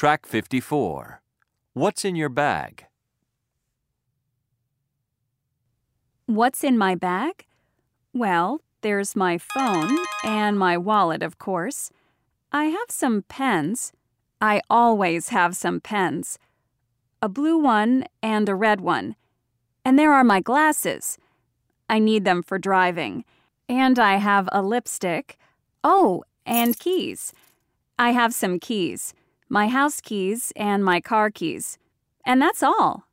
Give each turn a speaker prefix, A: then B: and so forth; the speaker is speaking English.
A: Track 54. What's in your bag?
B: What's in my bag? Well, there's my phone and my wallet, of course. I have some pens. I always have some pens. A blue one and a red one. And there are my glasses. I need them for driving. And I have a lipstick. Oh, and keys. I have some keys my house keys and my car keys. And that's all.